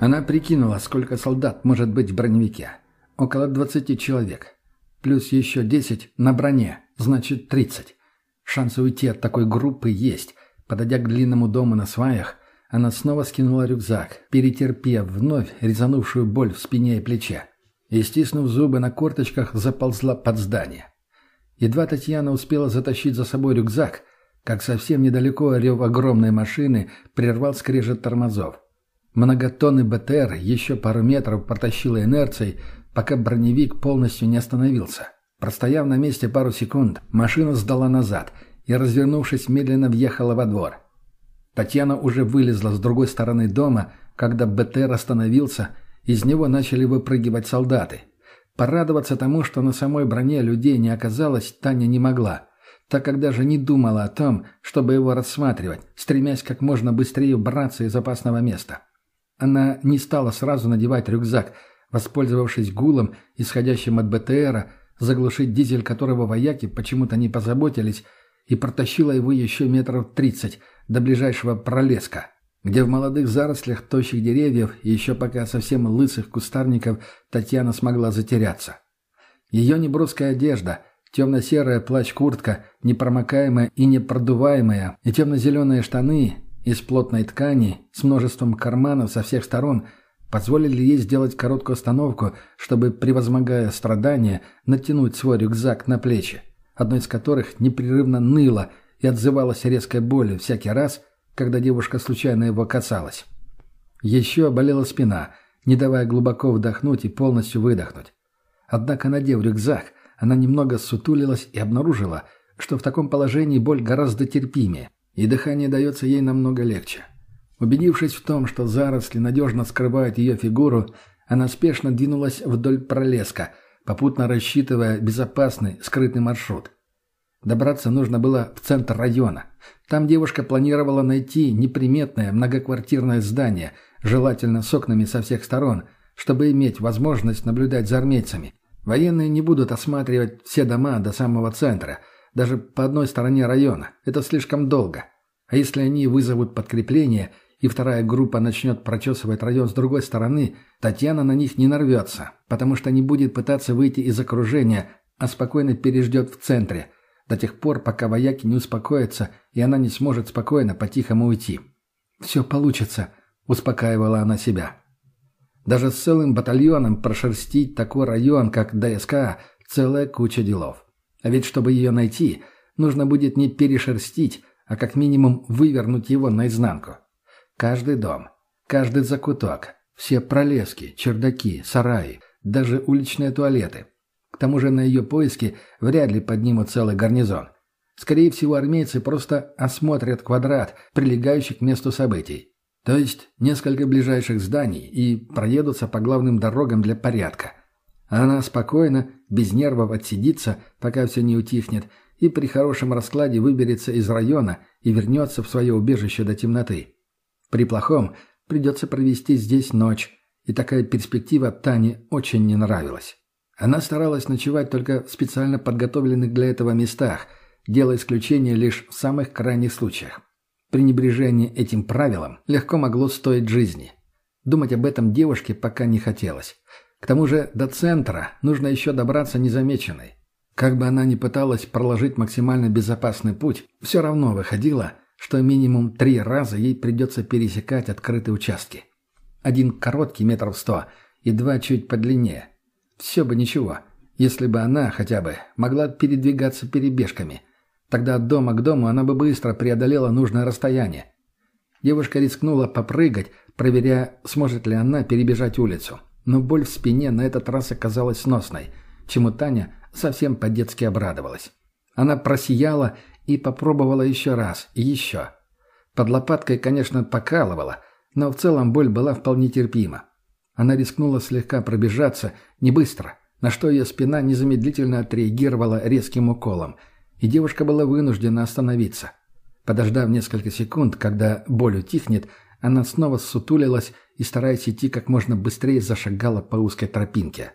Она прикинула, сколько солдат может быть в броневике. Около 20 человек. Плюс еще 10 на броне, значит 30. Шансы уйти от такой группы есть. Подойдя к длинному дому на сваях, она снова скинула рюкзак, перетерпев вновь резанувшую боль в спине и плече. И, стиснув зубы на корточках, заползла под здание. Едва Татьяна успела затащить за собой рюкзак, как совсем недалеко рев огромной машины прервал скрежет тормозов. Многотонный БТР еще пару метров протащила инерцией, пока броневик полностью не остановился. Простояв на месте пару секунд, машина сдала назад и, развернувшись, медленно въехала во двор. Татьяна уже вылезла с другой стороны дома, когда БТР остановился, из него начали выпрыгивать солдаты. Порадоваться тому, что на самой броне людей не оказалось, Таня не могла, так как даже не думала о том, чтобы его рассматривать, стремясь как можно быстрее убраться из опасного места. Она не стала сразу надевать рюкзак, воспользовавшись гулом, исходящим от БТРа, заглушить дизель которого вояки почему-то не позаботились, и протащила его еще метров тридцать до ближайшего пролеска, где в молодых зарослях тощих деревьев и еще пока совсем лысых кустарников Татьяна смогла затеряться. Ее неброская одежда, темно-серая плащ-куртка, непромокаемая и непродуваемая, и темно-зеленые штаны из плотной ткани с множеством карманов со всех сторон позволили ей сделать короткую остановку, чтобы, превозмогая страдания, натянуть свой рюкзак на плечи, одно из которых непрерывно ныло и отзывалось резкой болью всякий раз, когда девушка случайно его касалась. Еще болела спина, не давая глубоко вдохнуть и полностью выдохнуть. Однако, надев рюкзак, она немного сутулилась и обнаружила, что в таком положении боль гораздо терпимее – и дыхание дается ей намного легче. Убедившись в том, что заросли надежно скрывают ее фигуру, она спешно двинулась вдоль пролеска, попутно рассчитывая безопасный, скрытый маршрут. Добраться нужно было в центр района. Там девушка планировала найти неприметное многоквартирное здание, желательно с окнами со всех сторон, чтобы иметь возможность наблюдать за армейцами. Военные не будут осматривать все дома до самого центра – даже по одной стороне района. Это слишком долго. А если они вызовут подкрепление, и вторая группа начнет прочесывать район с другой стороны, Татьяна на них не нарвется, потому что не будет пытаться выйти из окружения, а спокойно переждет в центре, до тех пор, пока вояки не успокоятся, и она не сможет спокойно по-тихому уйти. «Все получится», — успокаивала она себя. Даже с целым батальоном прошерстить такой район, как ДСК, целая куча делов. А ведь чтобы ее найти, нужно будет не перешерстить, а как минимум вывернуть его наизнанку. Каждый дом, каждый закуток, все пролески, чердаки, сараи, даже уличные туалеты. К тому же на ее поиски вряд ли поднимут целый гарнизон. Скорее всего, армейцы просто осмотрят квадрат, прилегающий к месту событий. То есть несколько ближайших зданий и проедутся по главным дорогам для порядка. Она спокойно, без нервов отсидится, пока все не утихнет, и при хорошем раскладе выберется из района и вернется в свое убежище до темноты. При плохом придется провести здесь ночь, и такая перспектива Тане очень не нравилась. Она старалась ночевать только в специально подготовленных для этого местах, делая исключение лишь в самых крайних случаях. Пренебрежение этим правилом легко могло стоить жизни. Думать об этом девушке пока не хотелось. К тому же до центра нужно еще добраться незамеченной. Как бы она ни пыталась проложить максимально безопасный путь, все равно выходило, что минимум три раза ей придется пересекать открытые участки. Один короткий метров сто и два чуть подлиннее. Все бы ничего, если бы она хотя бы могла передвигаться перебежками. Тогда от дома к дому она бы быстро преодолела нужное расстояние. Девушка рискнула попрыгать, проверяя, сможет ли она перебежать улицу но боль в спине на этот раз оказалась сносной, чему Таня совсем по-детски обрадовалась. Она просияла и попробовала еще раз, и еще. Под лопаткой, конечно, покалывала, но в целом боль была вполне терпима. Она рискнула слегка пробежаться, не быстро, на что ее спина незамедлительно отреагировала резким уколом, и девушка была вынуждена остановиться. Подождав несколько секунд, когда боль утихнет, она снова сутулилась и, стараясь идти как можно быстрее, зашагала по узкой тропинке.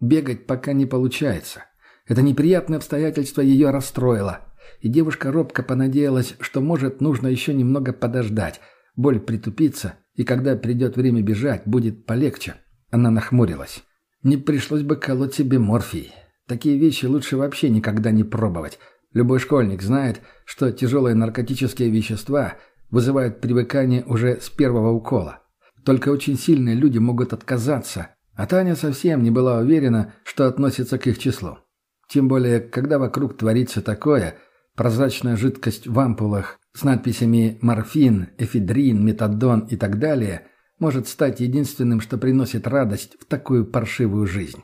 Бегать пока не получается. Это неприятное обстоятельство ее расстроило, и девушка робко понадеялась, что, может, нужно еще немного подождать, боль притупится, и когда придет время бежать, будет полегче. Она нахмурилась. Не пришлось бы колоть себе морфий. Такие вещи лучше вообще никогда не пробовать. Любой школьник знает, что тяжелые наркотические вещества вызывают привыкание уже с первого укола. Только очень сильные люди могут отказаться, а Таня совсем не была уверена, что относится к их числу. Тем более, когда вокруг творится такое, прозрачная жидкость в ампулах с надписями «морфин», «эфедрин», «метадон» и так далее может стать единственным, что приносит радость в такую паршивую жизнь.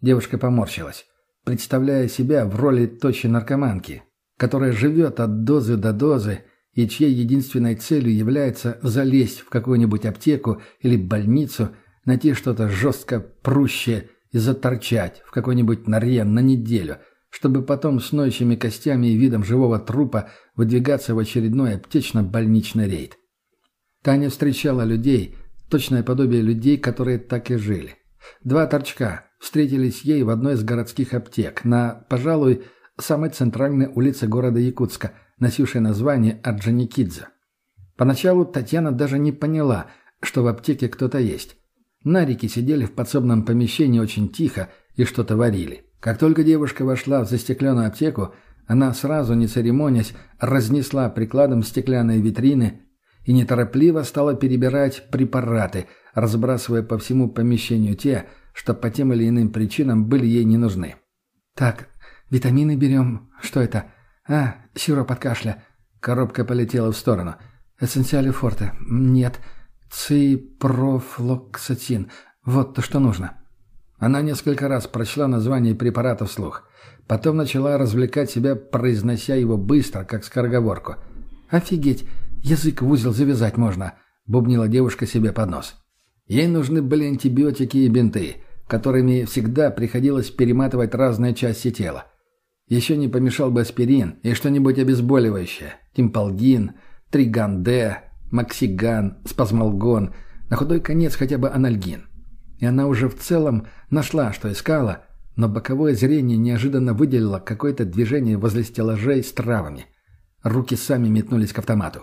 Девушка поморщилась, представляя себя в роли точи наркоманки, которая живет от дозы до дозы и чьей единственной целью является залезть в какую-нибудь аптеку или больницу, найти что-то жестко прущее и заторчать в какой-нибудь норе на неделю, чтобы потом с ноющими костями и видом живого трупа выдвигаться в очередной аптечно-больничный рейд. Таня встречала людей, точное подобие людей, которые так и жили. Два торчка встретились ей в одной из городских аптек на, пожалуй, самой центральной улице города Якутска, носившей название Орджоникидзе. Поначалу Татьяна даже не поняла, что в аптеке кто-то есть. Нарики сидели в подсобном помещении очень тихо и что-то варили. Как только девушка вошла в застекленную аптеку, она сразу, не церемонясь, разнесла прикладом стеклянные витрины и неторопливо стала перебирать препараты, разбрасывая по всему помещению те, что по тем или иным причинам были ей не нужны. «Так, витамины берем. Что это? А, сироп от кашля». Коробка полетела в сторону. «Эссенциали форте. Нет. Ципрофлоксатин. Вот то, что нужно». Она несколько раз прочла название препарата вслух. Потом начала развлекать себя, произнося его быстро, как скороговорку. «Офигеть! Язык в узел завязать можно!» — бубнила девушка себе под нос. Ей нужны были антибиотики и бинты, которыми всегда приходилось перематывать разные части тела. Еще не помешал бы аспирин и что-нибудь обезболивающее. Тимпалгин, Триган-Д, Максиган, Спазмолгон, на худой конец хотя бы анальгин. И она уже в целом нашла, что искала, но боковое зрение неожиданно выделило какое-то движение возле стеллажей с травами. Руки сами метнулись к автомату.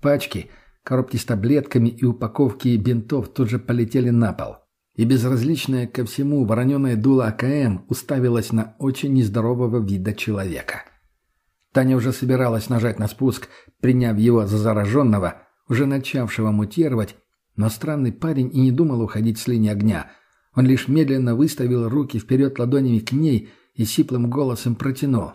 Пачки, коробки с таблетками и упаковки бинтов тут же полетели на пол. И безразличное ко всему вороненое дуло АКМ уставилось на очень нездорового вида человека. Таня уже собиралась нажать на спуск, приняв его за зараженного, уже начавшего мутировать, но странный парень и не думал уходить с линии огня. Он лишь медленно выставил руки вперед ладонями к ней и сиплым голосом протянул.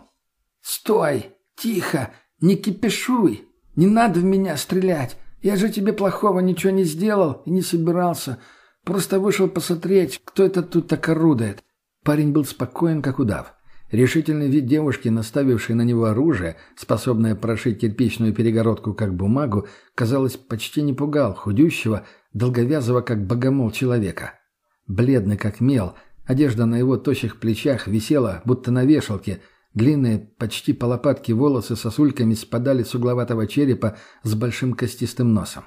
«Стой! Тихо! Не кипишуй! Не надо в меня стрелять! Я же тебе плохого ничего не сделал и не собирался. Просто вышел посмотреть, кто это тут так орудует». Парень был спокоен, как удав. Решительный вид девушки, наставившей на него оружие, способное прошить кирпичную перегородку как бумагу, казалось, почти не пугал худющего, долговязого как богомол человека. Бледный как мел, одежда на его тощих плечах висела, будто на вешалке, длинные, почти по лопатке волосы сосульками спадали с угловатого черепа с большим костистым носом.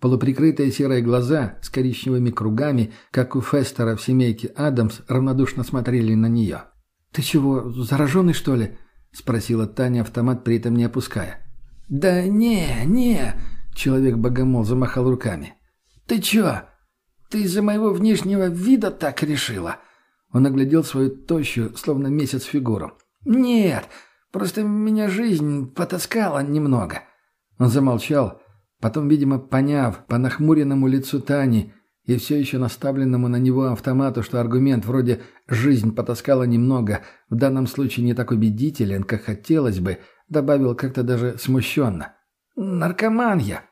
Полуприкрытые серые глаза с коричневыми кругами, как у Фестера в семейке Адамс, равнодушно смотрели на нее. «Ты чего, зараженный, что ли?» — спросила Таня, автомат при этом не опуская. «Да не, не!» — человек-богомол замахал руками. «Ты чё? Ты из-за моего внешнего вида так решила?» Он оглядел свою тощую, словно месяц фигуру. «Нет, просто меня жизнь потаскала немного». Он замолчал, потом, видимо, поняв по нахмуренному лицу Тани, и все еще наставленному на него автомату, что аргумент вроде «жизнь потаскала немного» в данном случае не так убедителен, как хотелось бы, добавил как-то даже смущенно. «Наркоман я!»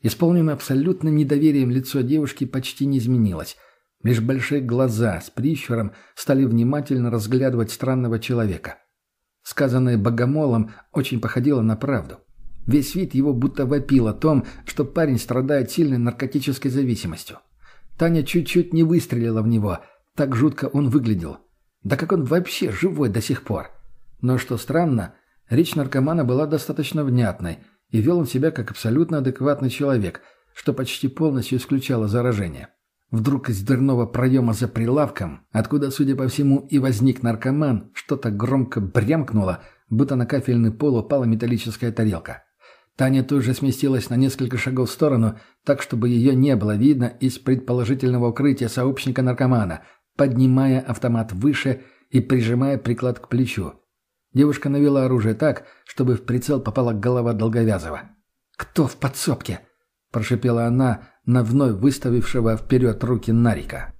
Исполненное абсолютно недоверием лицо девушки почти не изменилось. Лишь большие глаза с прищуром стали внимательно разглядывать странного человека. Сказанное богомолом очень походило на правду. Весь вид его будто вопил о том, что парень страдает сильной наркотической зависимостью. Таня чуть-чуть не выстрелила в него. Так жутко он выглядел. Да как он вообще живой до сих пор? Но что странно, речь наркомана была достаточно внятной, и вел он себя как абсолютно адекватный человек, что почти полностью исключало заражение. Вдруг из дверного проема за прилавком, откуда, судя по всему, и возник наркоман, что-то громко брямкнуло, будто на кафельный пол упала металлическая тарелка. Таня тут же сместилась на несколько шагов в сторону, так, чтобы ее не было видно из предположительного укрытия сообщника-наркомана, поднимая автомат выше и прижимая приклад к плечу. Девушка навела оружие так, чтобы в прицел попала голова Долговязова. «Кто в подсобке?» – прошипела она на вновь выставившего вперед руки Нарика.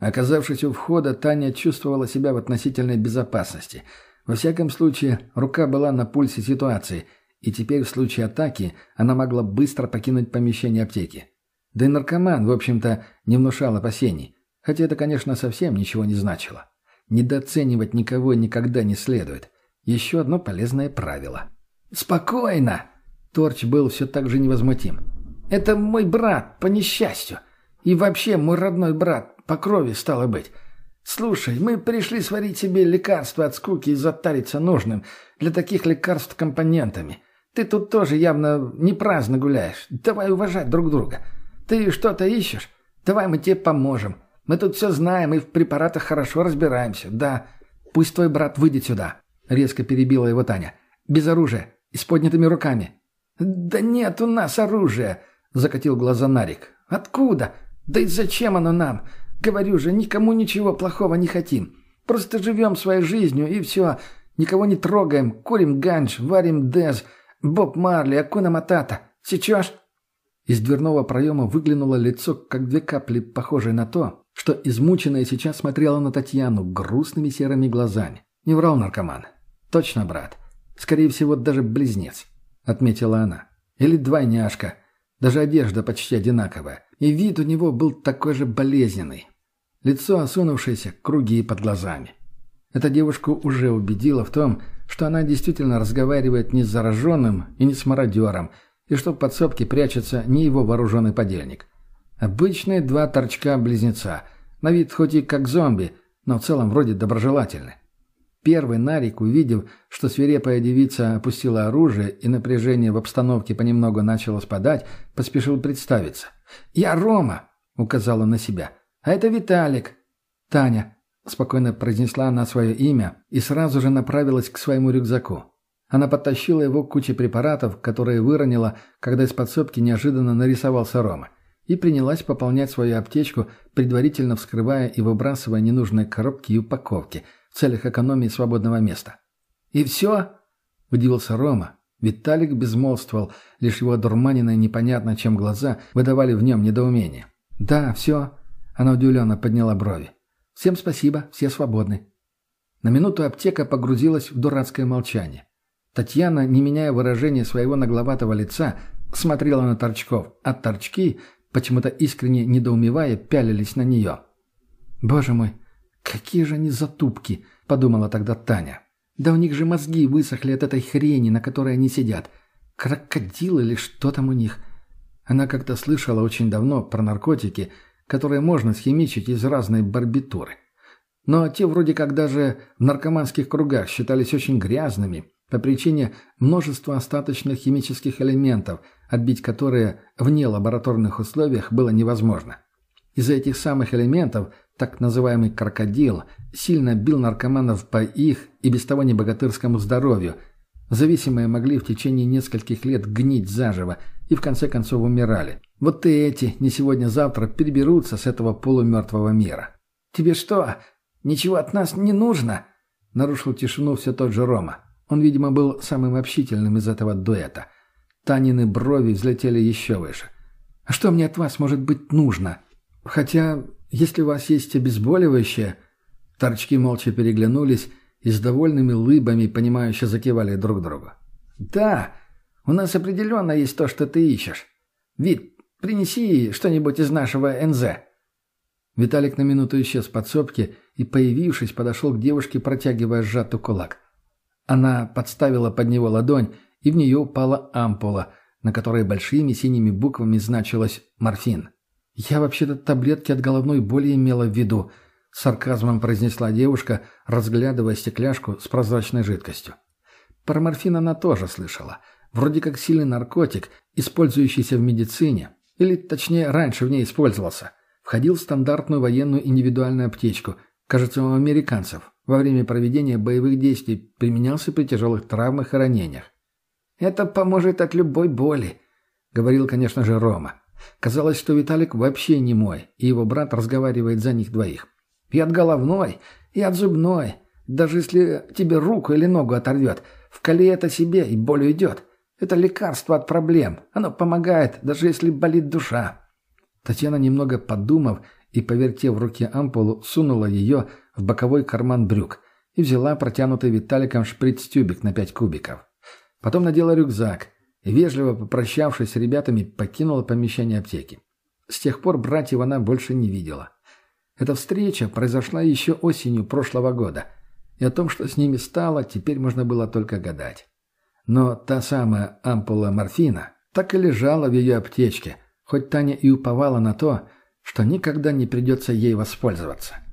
Оказавшись у входа, Таня чувствовала себя в относительной безопасности. Во всяком случае, рука была на пульсе ситуации – и теперь в случае атаки она могла быстро покинуть помещение аптеки. Да и наркоман, в общем-то, не внушал опасений, хотя это, конечно, совсем ничего не значило. Недооценивать никого никогда не следует. Еще одно полезное правило. «Спокойно!» Торч был все так же невозмутим. «Это мой брат, по несчастью. И вообще мой родной брат, по крови стало быть. Слушай, мы пришли сварить себе лекарство от скуки и затариться нужным для таких лекарств компонентами. Ты тут тоже явно не праздно гуляешь. Давай уважать друг друга. Ты что-то ищешь? Давай мы тебе поможем. Мы тут все знаем и в препаратах хорошо разбираемся. Да, пусть твой брат выйдет сюда. Резко перебила его Таня. Без оружия и с поднятыми руками. Да нет у нас оружия, закатил глаза Нарик. Откуда? Да и зачем оно нам? Говорю же, никому ничего плохого не хотим. Просто живем своей жизнью и все. Никого не трогаем, курим ганж, варим дез, «Боб Марли, Акуна Матата! Сечешь?» Из дверного проема выглянуло лицо, как две капли, похожее на то, что измученная сейчас смотрела на Татьяну грустными серыми глазами. Не врал наркоман. «Точно, брат. Скорее всего, даже близнец», — отметила она. «Или двойняшка. Даже одежда почти одинаковая. И вид у него был такой же болезненный. Лицо осунувшееся, круги под глазами. Эта девушка уже убедила в том, что она действительно разговаривает не с зараженным и не с мародером, и что в подсобке прячется не его вооруженный подельник. Обычные два торчка-близнеца, на вид хоть и как зомби, но в целом вроде доброжелательны. Первый Нарик, увидев, что свирепая девица опустила оружие и напряжение в обстановке понемногу начало спадать, поспешил представиться. «Я Рома!» — указала на себя. «А это Виталик!» «Таня!» Спокойно произнесла она свое имя и сразу же направилась к своему рюкзаку. Она подтащила его к куче препаратов, которые выронила, когда из подсобки неожиданно нарисовался Рома, и принялась пополнять свою аптечку, предварительно вскрывая и выбрасывая ненужные коробки и упаковки в целях экономии свободного места. «И все?» – удивился Рома. Виталик безмолвствовал, лишь его дурманенные непонятно чем глаза выдавали в нем недоумение. «Да, все», – она удивленно подняла брови. Всем спасибо, все свободны». На минуту аптека погрузилась в дурацкое молчание. Татьяна, не меняя выражения своего нагловатого лица, смотрела на торчков, а торчки, почему-то искренне недоумевая, пялились на нее. «Боже мой, какие же они затупки!» — подумала тогда Таня. «Да у них же мозги высохли от этой хрени, на которой они сидят. Крокодил или что там у них?» Она как-то слышала очень давно про наркотики — которые можно схимичить из разной барбитуры. Но те вроде как даже в наркоманских кругах считались очень грязными по причине множества остаточных химических элементов, отбить которые вне лабораторных условиях было невозможно. Из-за этих самых элементов так называемый «крокодил» сильно бил наркоманов по их и без того небогатырскому здоровью. Зависимые могли в течение нескольких лет гнить заживо и в конце концов умирали. Вот и эти не сегодня-завтра переберутся с этого полумертвого мира. «Тебе что, ничего от нас не нужно?» Нарушил тишину все тот же Рома. Он, видимо, был самым общительным из этого дуэта. Танины брови взлетели еще выше. «А что мне от вас может быть нужно? Хотя, если у вас есть обезболивающее...» Торчки молча переглянулись и с довольными лыбами, понимающе закивали друг другу. «Да, у нас определенно есть то, что ты ищешь. Вид, Принеси что-нибудь из нашего НЗ». Виталик на минуту исчез в подсобке и, появившись, подошел к девушке, протягивая сжатый кулак. Она подставила под него ладонь, и в нее упала ампула, на которой большими синими буквами значилось «морфин». «Я вообще-то таблетки от головной боли имела в виду», — сарказмом произнесла девушка, разглядывая стекляшку с прозрачной жидкостью. Про морфин она тоже слышала. Вроде как сильный наркотик, использующийся в медицине, или, точнее, раньше в ней использовался, входил в стандартную военную индивидуальную аптечку, кажется, у американцев, во время проведения боевых действий применялся при тяжелых травмах и ранениях. Это поможет от любой боли», — говорил, конечно же, Рома. Казалось, что Виталик вообще не мой, и его брат разговаривает за них двоих. «И от головной, и от зубной. Даже если тебе руку или ногу оторвет, в коле это себе, и боль уйдет. Это лекарство от проблем. Оно помогает, даже если болит душа». Татьяна, немного подумав и повертев в руке ампулу, сунула ее в боковой карман брюк и взяла протянутый Виталиком шприц-тюбик на пять кубиков. Потом надела рюкзак и, вежливо попрощавшись с ребятами, покинула помещение аптеки. С тех пор братьев она больше не видела. Эта встреча произошла еще осенью прошлого года, и о том, что с ними стало, теперь можно было только гадать. Но та самая ампула морфина так и лежала в ее аптечке, хоть Таня и уповала на то, что никогда не придется ей воспользоваться.